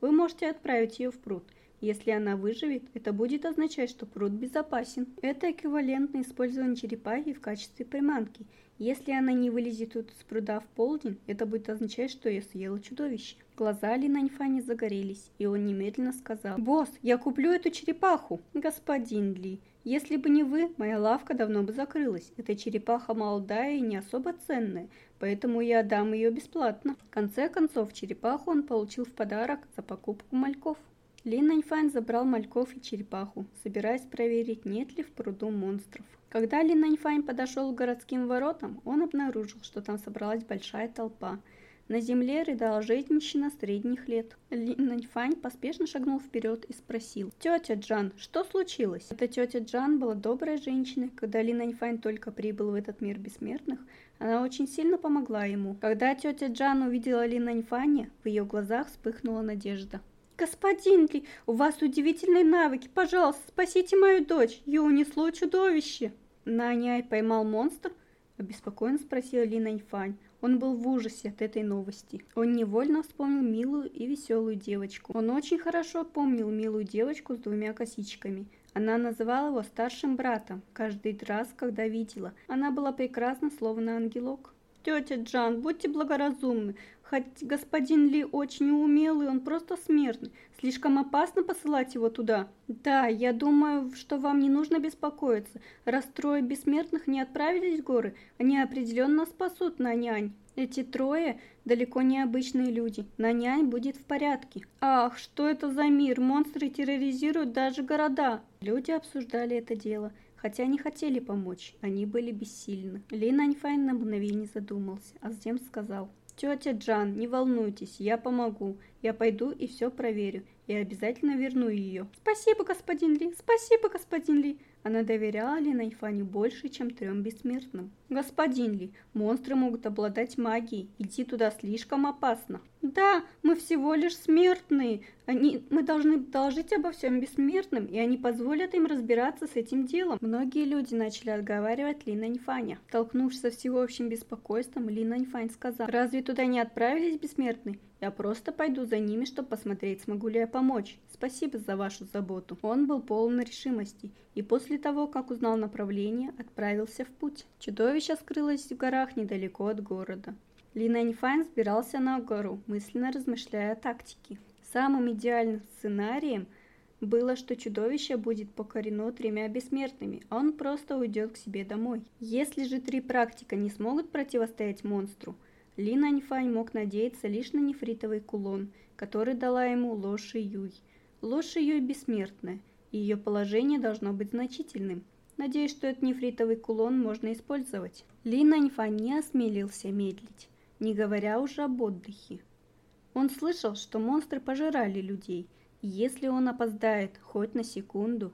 вы можете отправить ее в пруд. Если она выживет, это будет означать, что пруд безопасен. Это эквивалентно использованию черепахи в качестве приманки. Если она не вылезет тут из пруда в полдень, это будет означать, что я съела чудовище. Глаза Ли Наньфани загорелись, и он немедленно сказал, «Босс, я куплю эту черепаху!» «Господин Ли, если бы не вы, моя лавка давно бы закрылась. Эта черепаха молодая и не особо ценная, поэтому я дам ее бесплатно. В конце концов, черепаху он получил в подарок за покупку мальков. Ли Наньфань забрал мальков и черепаху, собираясь проверить, нет ли в пруду монстров. Когда Ли Наньфань подошел к городским воротам, он обнаружил, что там собралась большая толпа. На земле рыдала женщина средних лет. Ли Наньфань поспешно шагнул вперед и спросил. «Тетя Джан, что случилось?» Эта тетя Джан была доброй женщиной. Когда Ли Наньфань только прибыл в этот мир бессмертных, она очень сильно помогла ему. Когда тетя Джан увидела Ли Наньфаня, в ее глазах вспыхнула надежда. «Господин Ли, у вас удивительные навыки. Пожалуйста, спасите мою дочь. Ее унесло чудовище». Наняй поймал монстр? Обеспокоенно спросил Ли Наньфань. Он был в ужасе от этой новости. Он невольно вспомнил милую и веселую девочку. Он очень хорошо помнил милую девочку с двумя косичками. Она называла его старшим братом каждый раз, когда видела. Она была прекрасна, словно ангелок. Тетя Джан, будьте благоразумны. Хоть господин Ли очень умелый, он просто смертный. Слишком опасно посылать его туда. Да, я думаю, что вам не нужно беспокоиться. Раз трое бессмертных не отправились в горы, они определенно спасут Нанянь. Эти трое далеко не обычные люди. Нанянь будет в порядке. Ах, что это за мир? Монстры терроризируют даже города. Люди обсуждали это дело. Хотя не хотели помочь, они были бессильны. Ли Наньфайн на мгновение задумался, а затем сказал, «Тетя Джан, не волнуйтесь, я помогу. Я пойду и все проверю, и обязательно верну ее». «Спасибо, господин Ли, спасибо, господин Ли!» Она доверяла Ли Найфане больше, чем трем бессмертным. «Господин Ли, монстры могут обладать магией. Идти туда слишком опасно». «Да, мы всего лишь смертные. Они, мы должны доложить обо всем бессмертным, и они позволят им разбираться с этим делом». Многие люди начали отговаривать Ли Наньфаня. Столкнувшись со всеобщим беспокойством, Ли Наньфань сказал, «Разве туда не отправились бессмертные? Я просто пойду за ними, чтобы посмотреть, смогу ли я помочь. Спасибо за вашу заботу». Он был полон решимости, и после того, как узнал направление, отправился в путь. Чудовище скрылось в горах недалеко от города. Ли Наньфайн взбирался на гору, мысленно размышляя о тактике. Самым идеальным сценарием было, что чудовище будет покорено тремя бессмертными, а он просто уйдет к себе домой. Если же три практика не смогут противостоять монстру, ли Наньфань мог надеяться лишь на нефритовый кулон, который дала ему Ло Ши Юй. Ло Ши Юй бессмертная, и ее положение должно быть значительным. Надеюсь, что этот нефритовый кулон можно использовать. Ли Наньфань не осмелился медлить, не говоря уже об отдыхе. Он слышал, что монстры пожирали людей, и если он опоздает хоть на секунду,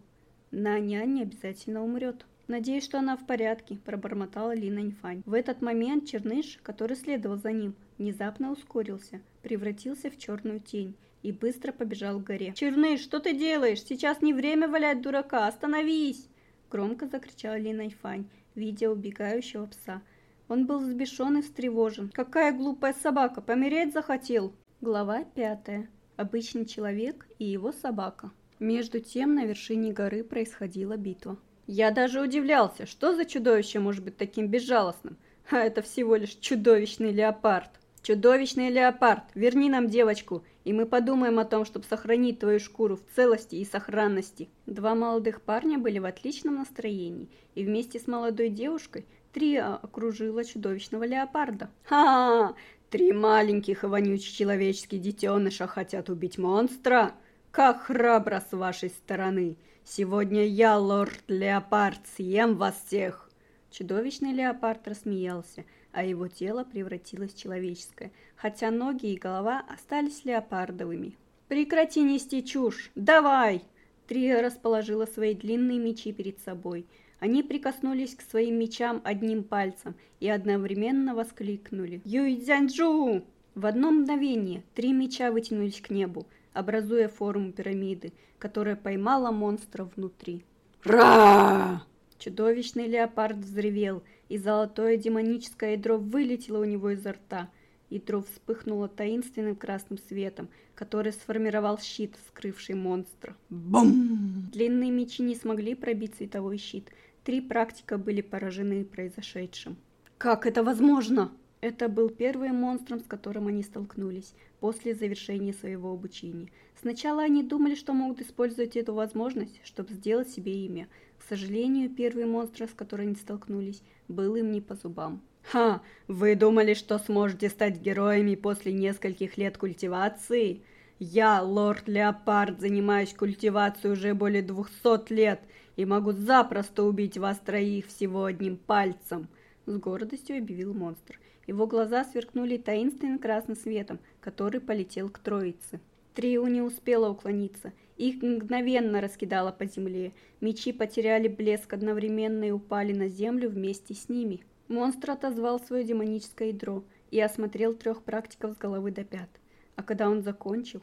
Нанянь обязательно умрет. «Надеюсь, что она в порядке», – пробормотала Ли Наньфань. В этот момент Черныш, который следовал за ним, внезапно ускорился, превратился в черную тень и быстро побежал к горе. «Черныш, что ты делаешь? Сейчас не время валять дурака! Остановись!» Громко закричал Ли Наньфань, видя убегающего пса. Он был взбешен и встревожен. «Какая глупая собака! Помереть захотел!» Глава пятая. Обычный человек и его собака. Между тем на вершине горы происходила битва. Я даже удивлялся, что за чудовище может быть таким безжалостным? А это всего лишь чудовищный леопард. Чудовищный леопард, верни нам девочку, и мы подумаем о том, чтобы сохранить твою шкуру в целости и сохранности. Два молодых парня были в отличном настроении, и вместе с молодой девушкой Трия окружила чудовищного леопарда. Ха! Три маленьких и вонючих человеческих детеныша хотят убить монстра? Как храбро с вашей стороны! Сегодня я, лорд Леопард, съем вас всех!» Чудовищный леопард рассмеялся, а его тело превратилось в человеческое, хотя ноги и голова остались леопардовыми. «Прекрати нести чушь! Давай!» Трия расположила свои длинные мечи перед собой. Они прикоснулись к своим мечам одним пальцем и одновременно воскликнули «Юйцзянджу!» В одно мгновение три меча вытянулись к небу, образуя форму пирамиды, которая поймала монстра внутри. «Ра!» Чудовищный леопард взревел, и золотое демоническое ядро вылетело у него изо рта. Ядро вспыхнуло таинственным красным светом, который сформировал щит, скрывший монстра. Бум! Длинные мечи не смогли пробить световой щит. Три практика были поражены произошедшим. «Как это возможно?» Это был первым монстром, с которым они столкнулись после завершения своего обучения. Сначала они думали, что могут использовать эту возможность, чтобы сделать себе имя. К сожалению, первый монстр, с которым они столкнулись, был им не по зубам. «Ха! Вы думали, что сможете стать героями после нескольких лет культивации? Я, лорд Леопард, занимаюсь культивацией уже более двухсот лет и могу запросто убить вас троих всего одним пальцем!» С гордостью объявил монстр. Его глаза сверкнули таинственным красным светом, который полетел к троице. Трио не успела уклониться. Их мгновенно раскидало по земле. Мечи потеряли блеск одновременно и упали на землю вместе с ними. Монстр отозвал свое демоническое ядро и осмотрел трех практиков с головы до пят. А когда он закончил,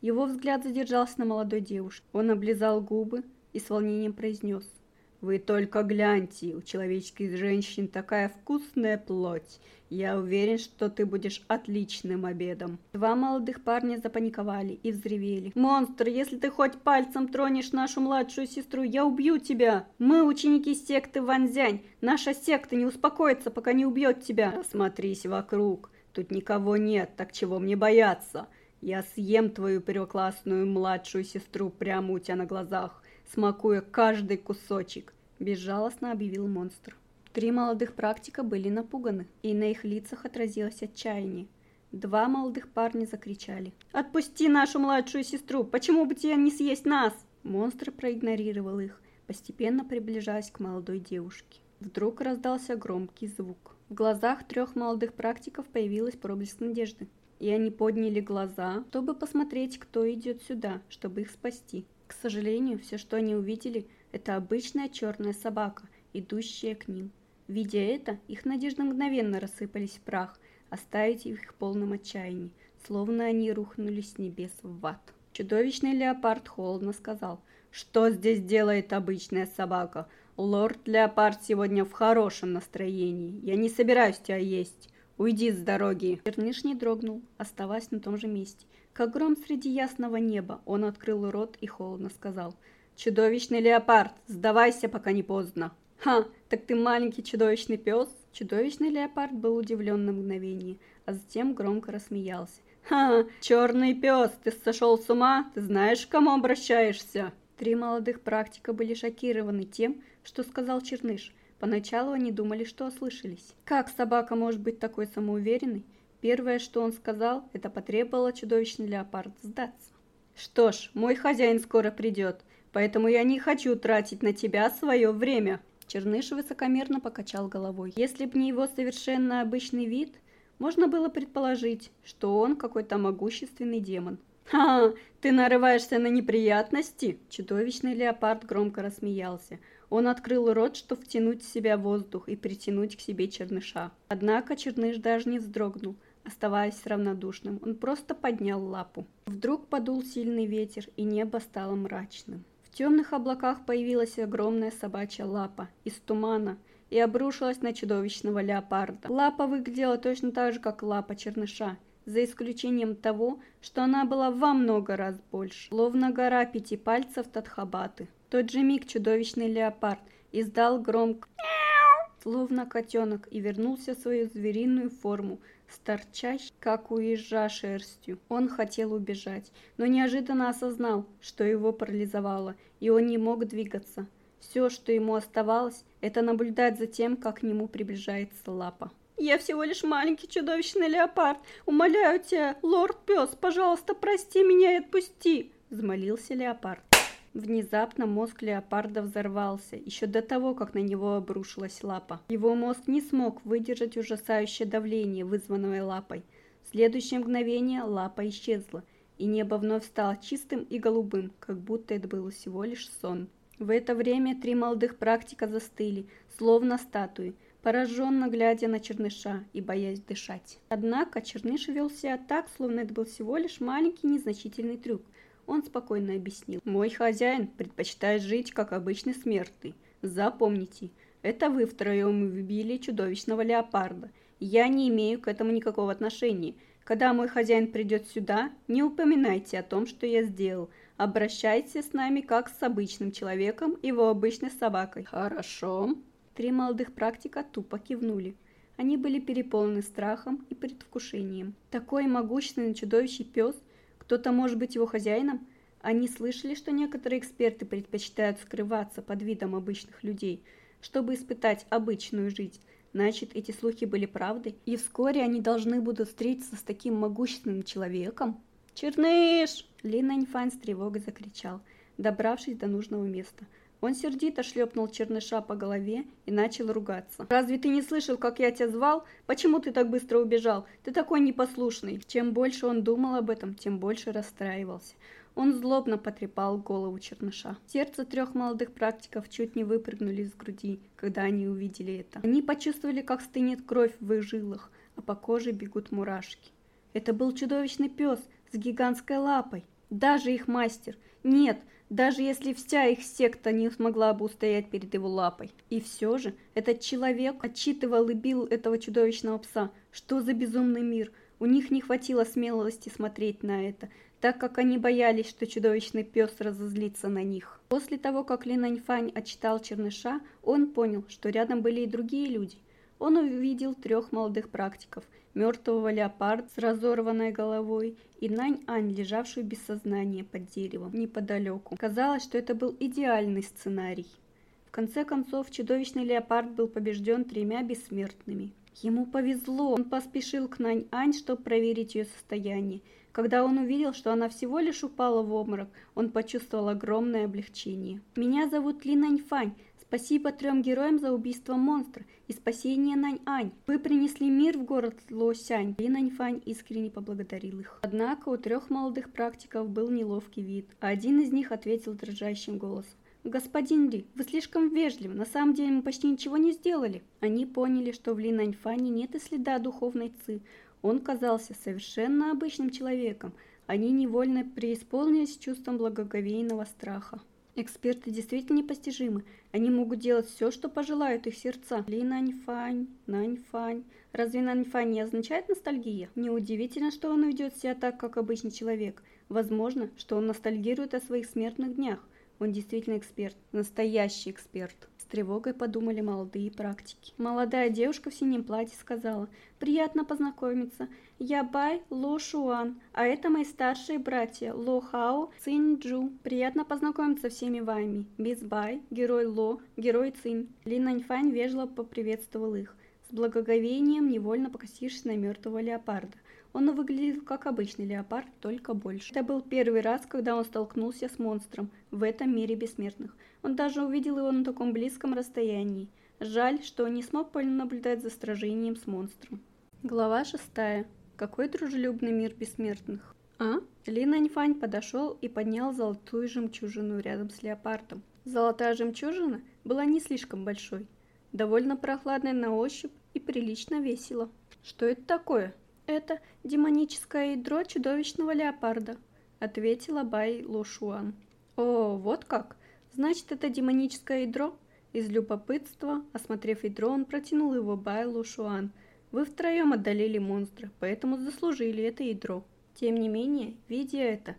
его взгляд задержался на молодой девушке. Он облизал губы и с волнением произнес. Вы только гляньте, у человеческих женщин такая вкусная плоть. Я уверен, что ты будешь отличным обедом. Два молодых парня запаниковали и взревели. Монстр, если ты хоть пальцем тронешь нашу младшую сестру, я убью тебя. Мы ученики секты Ванзянь. Наша секта не успокоится, пока не убьет тебя. Осмотрись вокруг. Тут никого нет, так чего мне бояться? Я съем твою первоклассную младшую сестру прямо у тебя на глазах смакуя каждый кусочек, безжалостно объявил монстр. Три молодых практика были напуганы, и на их лицах отразилось отчаяние. Два молодых парня закричали. «Отпусти нашу младшую сестру! Почему бы тебе не съесть нас?» Монстр проигнорировал их, постепенно приближаясь к молодой девушке. Вдруг раздался громкий звук. В глазах трех молодых практиков появилась проблеск надежды, и они подняли глаза, чтобы посмотреть, кто идет сюда, чтобы их спасти. К сожалению, все, что они увидели, это обычная черная собака, идущая к ним. Видя это, их надежды мгновенно рассыпались в прах, оставить их в полном отчаянии, словно они рухнули с небес в ад. Чудовищный леопард холодно сказал, «Что здесь делает обычная собака? Лорд Леопард сегодня в хорошем настроении. Я не собираюсь тебя есть. Уйди с дороги!» Черныш не дрогнул, оставаясь на том же месте. Как гром среди ясного неба, он открыл рот и холодно сказал. «Чудовищный леопард, сдавайся, пока не поздно!» «Ха, так ты маленький чудовищный пес?» Чудовищный леопард был удивлен на мгновение, а затем громко рассмеялся. «Ха, черный пес, ты сошел с ума? Ты знаешь, к кому обращаешься?» Три молодых практика были шокированы тем, что сказал Черныш – Поначалу они думали, что ослышались. Как собака может быть такой самоуверенной? Первое, что он сказал, это потребовало чудовищный леопард сдаться. «Что ж, мой хозяин скоро придет, поэтому я не хочу тратить на тебя свое время». Черныш высокомерно покачал головой. Если б не его совершенно обычный вид, можно было предположить, что он какой-то могущественный демон. «Ха, ты нарываешься на неприятности?» Чудовищный леопард громко рассмеялся. Он открыл рот, чтобы втянуть в себя воздух и притянуть к себе черныша. Однако черныш даже не вздрогнул, оставаясь равнодушным. Он просто поднял лапу. Вдруг подул сильный ветер, и небо стало мрачным. В темных облаках появилась огромная собачья лапа из тумана и обрушилась на чудовищного леопарда. Лапа выглядела точно так же, как лапа черныша, за исключением того, что она была во много раз больше, словно гора пяти пальцев Тадхабаты. В тот же миг чудовищный леопард издал громко словно котенок, и вернулся в свою звериную форму, с как у ежа шерстью. Он хотел убежать, но неожиданно осознал, что его парализовало, и он не мог двигаться. Все, что ему оставалось, это наблюдать за тем, как к нему приближается лапа. Я всего лишь маленький чудовищный леопард. Умоляю тебя, лорд-пес, пожалуйста, прости меня и отпусти!» – взмолился леопард. Внезапно мозг леопарда взорвался, еще до того, как на него обрушилась лапа. Его мозг не смог выдержать ужасающее давление, вызванное лапой. В следующее мгновение лапа исчезла, и небо вновь стало чистым и голубым, как будто это был всего лишь сон. В это время три молодых практика застыли, словно статуи, пораженно глядя на Черныша и боясь дышать. Однако Черныш вел себя так, словно это был всего лишь маленький незначительный трюк. Он спокойно объяснил. «Мой хозяин предпочитает жить, как обычный смертный. Запомните, это вы втроем убили чудовищного леопарда. Я не имею к этому никакого отношения. Когда мой хозяин придет сюда, не упоминайте о том, что я сделал. Обращайтесь с нами как с обычным человеком и его обычной собакой». «Хорошо», Три молодых практика тупо кивнули. Они были переполнены страхом и предвкушением. Такой могущественный чудовищный пес, кто-то может быть его хозяином? Они слышали, что некоторые эксперты предпочитают скрываться под видом обычных людей, чтобы испытать обычную жизнь. Значит, эти слухи были правдой, и вскоре они должны будут встретиться с таким могущественным человеком. «Черныш!» Ли Наньфань с тревогой закричал, добравшись до нужного места – он сердито шлепнул черныша по голове и начал ругаться. «Разве ты не слышал, как я тебя звал? Почему ты так быстро убежал? Ты такой непослушный!» Чем больше он думал об этом, тем больше расстраивался. Он злобно потрепал голову черныша. Сердце трех молодых практиков чуть не выпрыгнули из груди, когда они увидели это. Они почувствовали, как стынет кровь в их жилах, а по коже бегут мурашки. Это был чудовищный пес с гигантской лапой. Даже их мастер. Нет, даже если вся их секта не смогла бы устоять перед его лапой. И все же этот человек отчитывал и бил этого чудовищного пса. Что за безумный мир? У них не хватило смелости смотреть на это, так как они боялись, что чудовищный пес разозлится на них. После того, как Лин Аньфань отчитал черныша, он понял, что рядом были и другие люди. Он увидел трех молодых практиков, мертвого леопарда с разорванной головой и Нань-Ань, лежавшую без сознания под деревом неподалеку. Казалось, что это был идеальный сценарий. В конце концов, чудовищный леопард был побежден тремя бессмертными. Ему повезло, он поспешил к Нань-Ань, чтобы проверить ее состояние. Когда он увидел, что она всего лишь упала в обморок, он почувствовал огромное облегчение. «Меня зовут Ли Наньфань. Спасибо трем героям за убийство монстра и спасение Нань-Ань. Вы принесли мир в город Лосянь. И Нань-Фань искренне поблагодарил их. Однако у трех молодых практиков был неловкий вид, а один из них ответил дрожащим голосом. «Господин Ли, вы слишком вежливы, на самом деле мы почти ничего не сделали». Они поняли, что в Ли Наньфане нет и следа духовной ци. Он казался совершенно обычным человеком. Они невольно преисполнились чувством благоговейного страха. Эксперты действительно непостижимы. Они могут делать все, что пожелают их сердца. Ли Наньфань, Наньфань. Разве Наньфань не означает ностальгия? Неудивительно, что он ведет себя так, как обычный человек. Возможно, что он ностальгирует о своих смертных днях. Он действительно эксперт, настоящий эксперт тревогой подумали молодые практики. Молодая девушка в синем платье сказала, «Приятно познакомиться. Я Бай Ло Шуан, а это мои старшие братья Ло Хао, Цинь Джу. Приятно познакомиться всеми вами. Без Бай, герой Ло, герой Цинь». Ли Наньфань вежливо поприветствовал их, с благоговением невольно покосившись на мертвого леопарда. Он выглядел как обычный леопард, только больше. Это был первый раз, когда он столкнулся с монстром в этом мире бессмертных. Он даже увидел его на таком близком расстоянии. Жаль, что он не смог наблюдать за сражением с монстром. Глава шестая. Какой дружелюбный мир бессмертных. А? Ли Наньфань подошел и поднял золотую жемчужину рядом с леопардом. Золотая жемчужина была не слишком большой, довольно прохладной на ощупь и прилично весила. Что это такое? «Это демоническое ядро чудовищного леопарда», — ответила Бай Лошуан. «О, вот как! Значит, это демоническое ядро?» Из любопытства, осмотрев ядро, он протянул его Бай Лошуан. «Вы втроем отдалили монстра, поэтому заслужили это ядро». Тем не менее, видя это,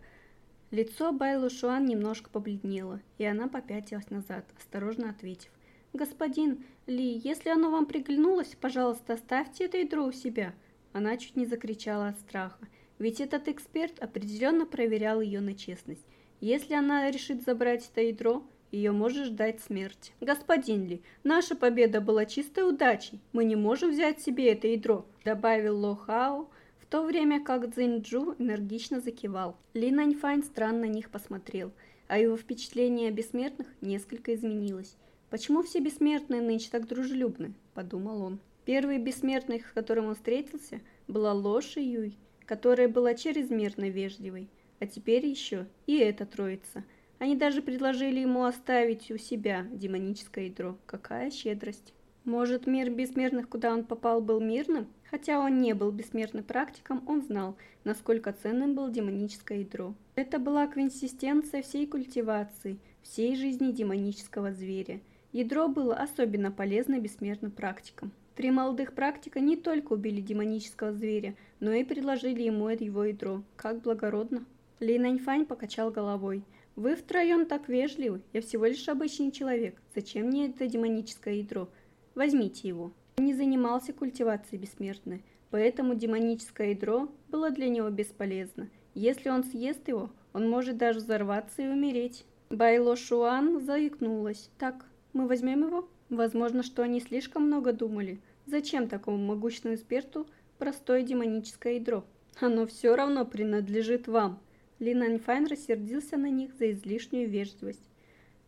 лицо Бай Лошуан немножко побледнело, и она попятилась назад, осторожно ответив. «Господин Ли, если оно вам приглянулось, пожалуйста, оставьте это ядро у себя». Она чуть не закричала от страха, ведь этот эксперт определенно проверял ее на честность. Если она решит забрать это ядро, ее может ждать смерть. «Господин Ли, наша победа была чистой удачей. Мы не можем взять себе это ядро», – добавил Ло Хао, в то время как Цзиньчжу энергично закивал. Ли Наньфань странно на них посмотрел, а его впечатление о бессмертных несколько изменилось. «Почему все бессмертные нынче так дружелюбны?» – подумал он. Первый бессмертный, с которым он встретился, была Лоши Юй, которая была чрезмерно вежливой. А теперь еще и эта троица. Они даже предложили ему оставить у себя демоническое ядро. Какая щедрость! Может, мир бессмертных, куда он попал, был мирным? Хотя он не был бессмертным практиком, он знал, насколько ценным было демоническое ядро. Это была квинсистенция всей культивации, всей жизни демонического зверя. Ядро было особенно полезно бессмертным практикам. Три молодых практика не только убили демонического зверя, но и предложили ему его ядро. Как благородно. Ли Наньфань покачал головой. «Вы втроем так вежливы. Я всего лишь обычный человек. Зачем мне это демоническое ядро? Возьмите его». Он не занимался культивацией бессмертной, поэтому демоническое ядро было для него бесполезно. Если он съест его, он может даже взорваться и умереть. Байло Шуан заикнулась. «Так, мы возьмем его?» Возможно, что они слишком много думали. Зачем такому могучному эксперту простое демоническое ядро? Оно все равно принадлежит вам. Лин Аньфайн рассердился на них за излишнюю вежливость.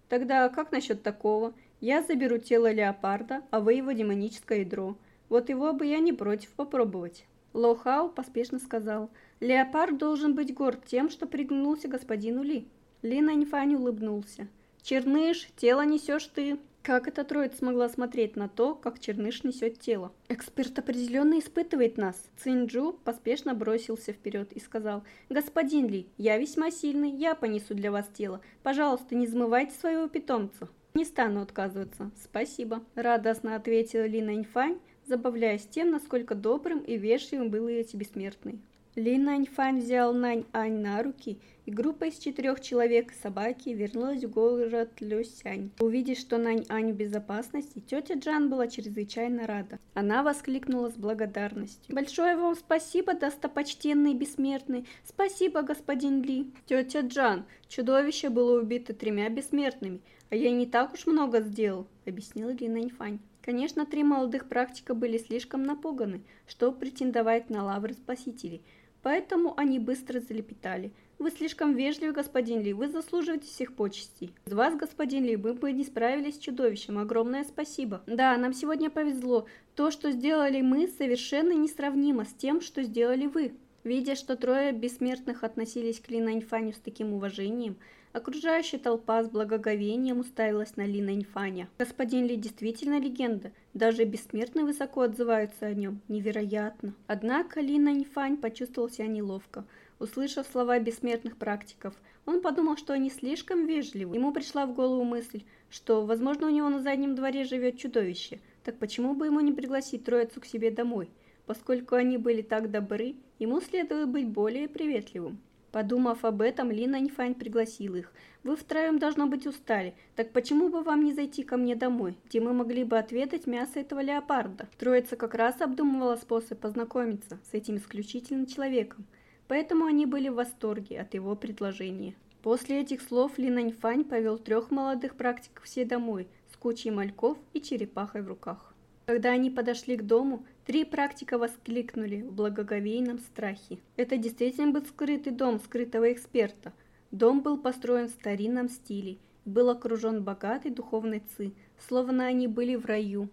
Тогда как насчет такого? Я заберу тело леопарда, а вы его демоническое ядро. Вот его бы я не против попробовать. Ло Хао поспешно сказал, «Леопард должен быть горд тем, что пригнулся господину Ли». Ли Наньфань улыбнулся. «Черныш, тело несешь ты». Как эта троица смогла смотреть на то, как Черныш несет тело? Эксперт определенно испытывает нас. Цинджу поспешно бросился вперед и сказал, «Господин Ли, я весьма сильный, я понесу для вас тело. Пожалуйста, не замывайте своего питомца». «Не стану отказываться. Спасибо», – радостно ответила Ли Наньфань, забавляясь тем, насколько добрым и вежливым был эти бессмертный. Ли Наньфань взял Нань-Ань на руки, и группа из четырех человек собаки вернулась в город Люсянь. Увидев, что Нань-Ань в безопасности, тетя Джан была чрезвычайно рада. Она воскликнула с благодарностью. «Большое вам спасибо, достопочтенный бессмертный! Спасибо, господин Ли!» «Тетя Джан, чудовище было убито тремя бессмертными, а я не так уж много сделал», — объяснила Ли Наньфань. Конечно, три молодых практика были слишком напуганы, чтобы претендовать на лавры спасителей — Поэтому они быстро залепетали. «Вы слишком вежливы, господин Ли, вы заслуживаете всех почестей. Из вас, господин Ли, мы бы не справились с чудовищем. Огромное спасибо. Да, нам сегодня повезло. То, что сделали мы, совершенно несравнимо с тем, что сделали вы». Видя, что трое бессмертных относились к Ли Наньфаню с таким уважением, Окружающая толпа с благоговением уставилась на Ли Наньфаня. Господин Ли действительно легенда, даже бессмертные высоко отзываются о нем. Невероятно. Однако Ли Наньфань почувствовал себя неловко. Услышав слова бессмертных практиков, он подумал, что они слишком вежливы. Ему пришла в голову мысль, что, возможно, у него на заднем дворе живет чудовище. Так почему бы ему не пригласить троицу к себе домой? Поскольку они были так добры, ему следует быть более приветливым. Подумав об этом, Лина Нифань пригласил их. «Вы втроем, должно быть, устали. Так почему бы вам не зайти ко мне домой, где мы могли бы отведать мясо этого леопарда?» Троица как раз обдумывала способ познакомиться с этим исключительным человеком, поэтому они были в восторге от его предложения. После этих слов Ли Наньфань повел трех молодых практиков все домой с кучей мальков и черепахой в руках. Когда они подошли к дому, три практика воскликнули в благоговейном страхе. Это действительно был скрытый дом скрытого эксперта. Дом был построен в старинном стиле и был окружен богатой духовной ци, словно они были в раю.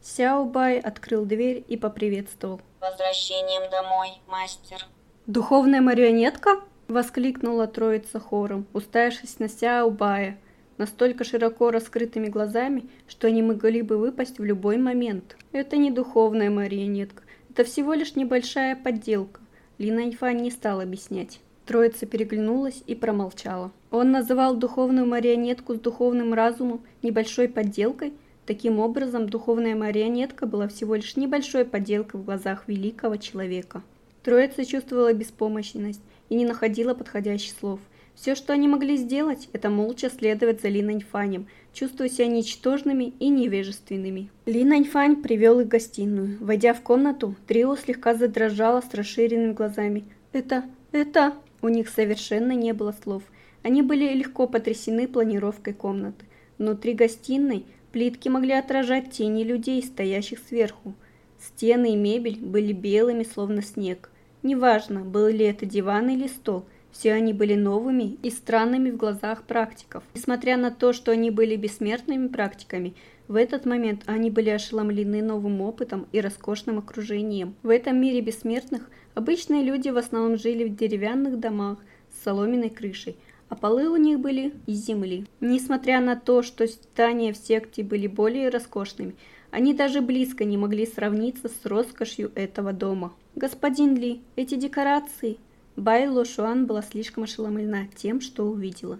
Сяо Бай открыл дверь и поприветствовал. «Возвращением домой, мастер!» «Духовная марионетка?» – воскликнула троица хором, уставившись на Сяо Бая – настолько широко раскрытыми глазами, что они могли бы выпасть в любой момент. Это не духовная марионетка, это всего лишь небольшая подделка. Лина Ифань не стал объяснять. Троица переглянулась и промолчала. Он называл духовную марионетку с духовным разумом небольшой подделкой. Таким образом, духовная марионетка была всего лишь небольшой подделкой в глазах великого человека. Троица чувствовала беспомощность и не находила подходящих слов – все, что они могли сделать, это молча следовать за Ли Наньфанем, чувствуя себя ничтожными и невежественными. Ли Наньфань привел их в гостиную. Войдя в комнату, трио слегка задрожало с расширенными глазами. «Это... это...» У них совершенно не было слов. Они были легко потрясены планировкой комнаты. Внутри гостиной плитки могли отражать тени людей, стоящих сверху. Стены и мебель были белыми, словно снег. Неважно, был ли это диван или стол – все они были новыми и странными в глазах практиков. Несмотря на то, что они были бессмертными практиками, в этот момент они были ошеломлены новым опытом и роскошным окружением. В этом мире бессмертных обычные люди в основном жили в деревянных домах с соломенной крышей, а полы у них были из земли. Несмотря на то, что здания в секте были более роскошными, они даже близко не могли сравниться с роскошью этого дома. «Господин Ли, эти декорации Бай Лошуан была слишком ошеломлена тем, что увидела.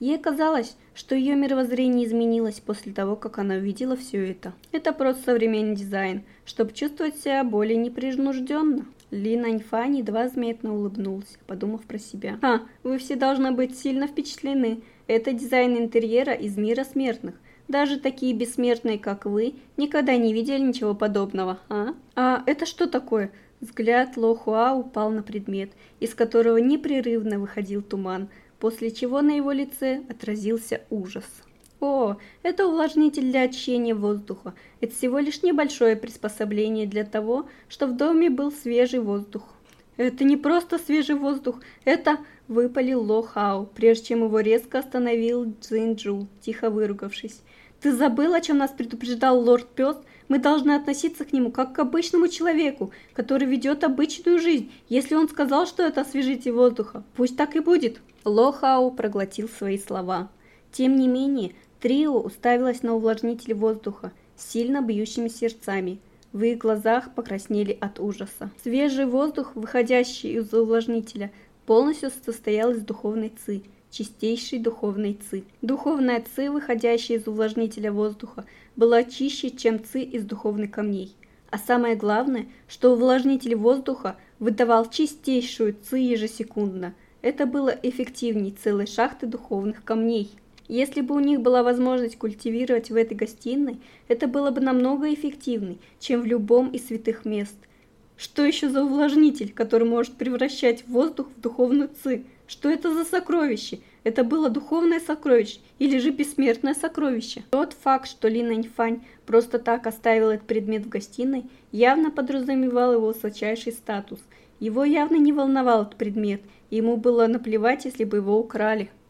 Ей казалось, что ее мировоззрение изменилось после того, как она увидела все это. Это просто современный дизайн, чтобы чувствовать себя более непринужденно. Ли Наньфань едва заметно улыбнулся, подумав про себя. «А, вы все должны быть сильно впечатлены. Это дизайн интерьера из мира смертных. Даже такие бессмертные, как вы, никогда не видели ничего подобного, а? А это что такое? Взгляд Лохуа упал на предмет, из которого непрерывно выходил туман, после чего на его лице отразился ужас. О, это увлажнитель для очищения воздуха. Это всего лишь небольшое приспособление для того, чтобы в доме был свежий воздух. Это не просто свежий воздух, это выпалил Ло Хао, прежде чем его резко остановил Цзиньчжу, тихо выругавшись. Ты забыл, о чем нас предупреждал лорд Пес? Мы должны относиться к нему как к обычному человеку, который ведет обычную жизнь. Если он сказал, что это освежитель воздуха, пусть так и будет. Лохау проглотил свои слова. Тем не менее, Трио уставилась на увлажнитель воздуха с сильно бьющими сердцами. В их глазах покраснели от ужаса. Свежий воздух, выходящий из увлажнителя, полностью состоял из духовной ци, чистейшей духовной ци. Духовная ци, выходящая из увлажнителя воздуха, была чище, чем ци из духовных камней. А самое главное, что увлажнитель воздуха выдавал чистейшую ци ежесекундно. Это было эффективней целой шахты духовных камней. Если бы у них была возможность культивировать в этой гостиной, это было бы намного эффективней, чем в любом из святых мест. Что еще за увлажнитель, который может превращать воздух в духовную ци? Что это за сокровище? Это было духовное сокровище или же бессмертное сокровище? Тот факт, что Ли Наньфань просто так оставил этот предмет в гостиной, явно подразумевал его высочайший статус. Его явно не волновал этот предмет, ему было наплевать, если бы его украли.